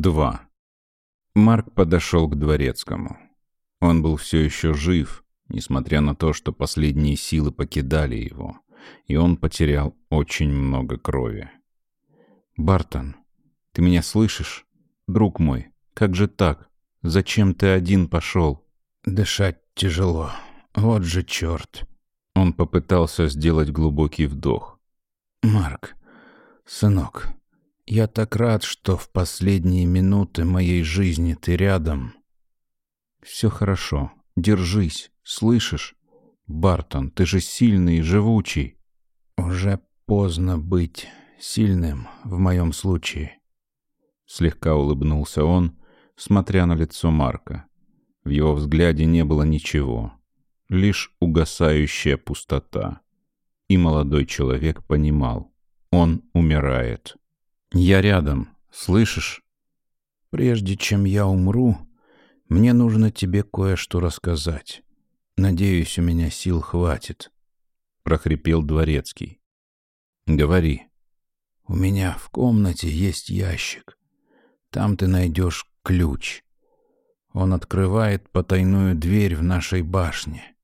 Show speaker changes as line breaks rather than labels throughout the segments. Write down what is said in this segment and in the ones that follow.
2. Марк подошел к дворецкому. Он был все еще жив, несмотря на то, что последние силы покидали его, и он потерял очень много крови. «Бартон, ты меня слышишь? Друг мой, как же так? Зачем ты один пошел?»
«Дышать тяжело. Вот же черт!»
Он попытался сделать глубокий вдох.
«Марк, сынок, я так рад, что в последние минуты моей жизни ты рядом».
«Все хорошо. Держись. Слышишь? Бартон, ты же сильный и живучий».
«Уже поздно быть сильным в моем случае».
Слегка улыбнулся он, смотря на лицо Марка. В его взгляде не было ничего, лишь угасающая пустота. И молодой человек понимал, он умирает. «Я рядом, слышишь?»
«Прежде чем я умру, мне нужно тебе кое-что рассказать. Надеюсь, у меня сил хватит», —
прохрипел Дворецкий. «Говори».
«У меня в комнате есть ящик. Там ты найдешь ключ. Он открывает потайную дверь в нашей башне».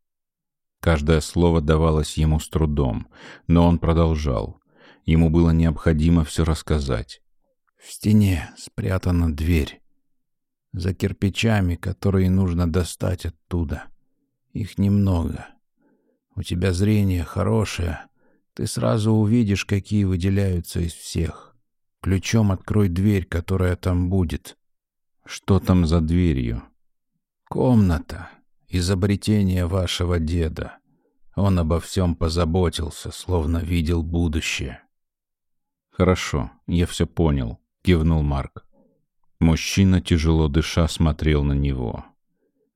Каждое слово давалось ему с трудом, но он продолжал. Ему было необходимо все рассказать.
В стене спрятана дверь. За кирпичами, которые нужно достать оттуда. Их немного. У тебя зрение хорошее. Ты сразу увидишь, какие выделяются из всех. Ключом открой дверь, которая там будет.
Что там за дверью?
Комната. Изобретение вашего деда. Он обо всем позаботился, словно видел будущее.
«Хорошо, я все понял», — кивнул Марк. Мужчина, тяжело дыша, смотрел на него.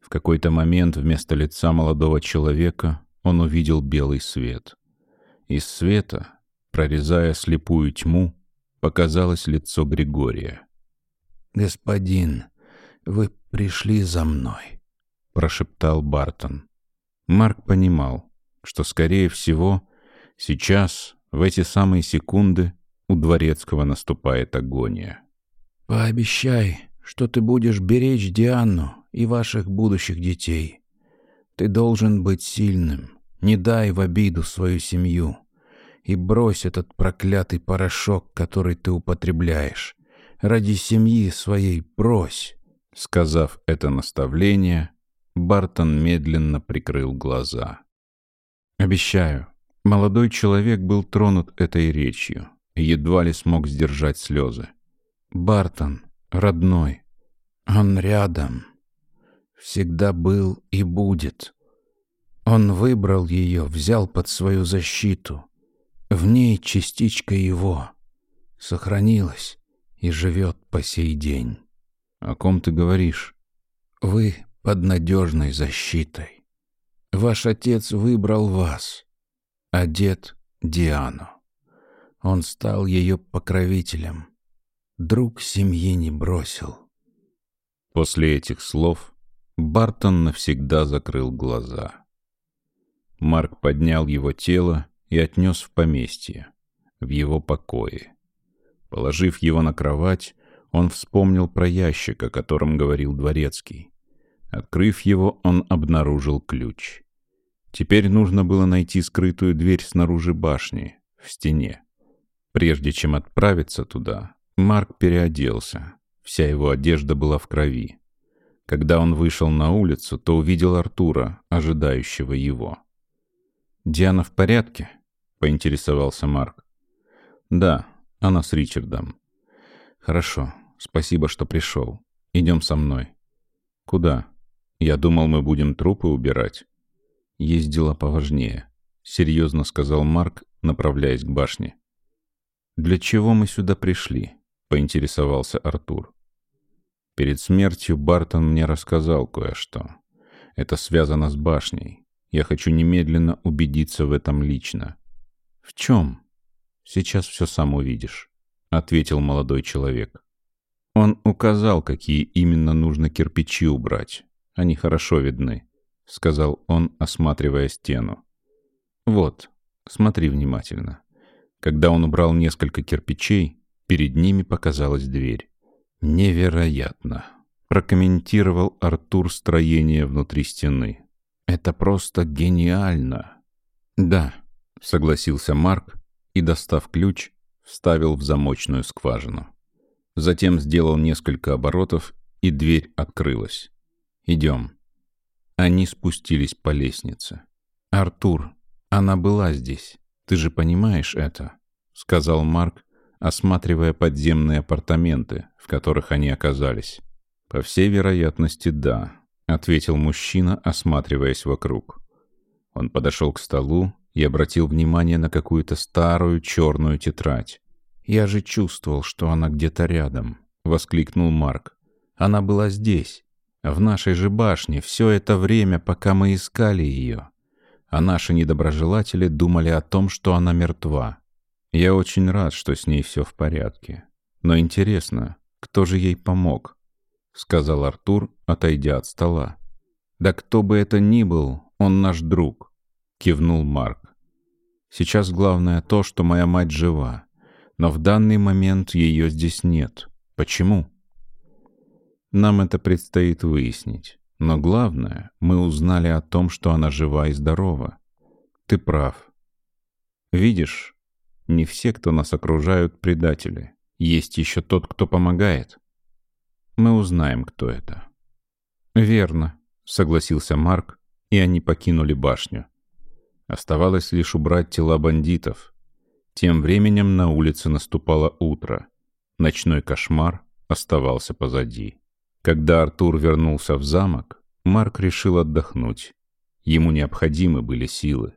В какой-то момент вместо лица молодого человека он увидел белый свет. Из света, прорезая слепую тьму, показалось лицо Григория.
«Господин, вы пришли за мной», —
прошептал Бартон. Марк понимал, что, скорее всего, сейчас, в эти самые секунды, у Дворецкого наступает агония.
«Пообещай, что ты будешь беречь Диану и ваших будущих детей. Ты должен быть сильным. Не дай в обиду свою семью. И брось этот проклятый порошок, который ты употребляешь. Ради семьи своей брось».
Сказав это наставление, Бартон медленно прикрыл глаза. «Обещаю». Молодой человек был тронут этой речью едва ли смог сдержать слезы. «Бартон, родной,
он рядом. Всегда был и будет. Он выбрал ее, взял под свою защиту. В ней частичка его. Сохранилась и живет по сей день».
«О ком ты говоришь?»
«Вы под надежной защитой. Ваш отец выбрал вас, а дед — Диану. Он стал ее покровителем. Друг семьи не бросил.
После этих слов Бартон навсегда закрыл глаза. Марк поднял его тело и отнес в поместье, в его покое. Положив его на кровать, он вспомнил про ящик, о котором говорил Дворецкий. Открыв его, он обнаружил ключ. Теперь нужно было найти скрытую дверь снаружи башни, в стене. Прежде чем отправиться туда, Марк переоделся. Вся его одежда была в крови. Когда он вышел на улицу, то увидел Артура, ожидающего его. «Диана в порядке?» — поинтересовался Марк. «Да, она с Ричардом». «Хорошо, спасибо, что пришел. Идем со мной». «Куда?» «Я думал, мы будем трупы убирать». «Есть дела поважнее», — серьезно сказал Марк, направляясь к башне. «Для чего мы сюда пришли?» — поинтересовался Артур. Перед смертью Бартон мне рассказал кое-что. Это связано с башней. Я хочу немедленно убедиться в этом лично. «В чем?» «Сейчас все сам увидишь», — ответил молодой человек. Он указал, какие именно нужно кирпичи убрать. Они хорошо видны, — сказал он, осматривая стену. «Вот, смотри внимательно». Когда он убрал несколько кирпичей, перед ними показалась дверь. Невероятно, прокомментировал Артур строение внутри стены. Это просто гениально. Да, согласился Марк и, достав ключ, вставил в замочную скважину. Затем сделал несколько оборотов, и дверь открылась. «Идем». Они спустились по лестнице. «Артур, она была здесь. Ты же понимаешь это?» — сказал Марк, осматривая подземные апартаменты, в которых они оказались. «По всей вероятности, да», — ответил мужчина, осматриваясь вокруг. Он подошел к столу и обратил внимание на какую-то старую черную тетрадь. «Я же чувствовал, что она где-то рядом», — воскликнул Марк. «Она была здесь, в нашей же башне, все это время, пока мы искали ее. А наши недоброжелатели думали о том, что она мертва. Я очень рад, что с ней все в порядке. Но интересно, кто же ей помог?» — сказал Артур, отойдя от стола. «Да кто бы это ни был, он наш друг», — кивнул Марк. «Сейчас главное то, что моя мать жива, но в данный момент ее здесь нет. Почему?» «Нам это предстоит выяснить. Но главное, мы узнали о том, что она жива и здорова. Ты прав. Видишь, не все, кто нас окружают, предатели. Есть еще тот, кто помогает. Мы узнаем, кто это. Верно, согласился Марк, и они покинули башню. Оставалось лишь убрать тела бандитов. Тем временем на улице наступало утро. Ночной кошмар оставался позади. Когда Артур вернулся в замок, Марк решил отдохнуть. Ему необходимы были силы.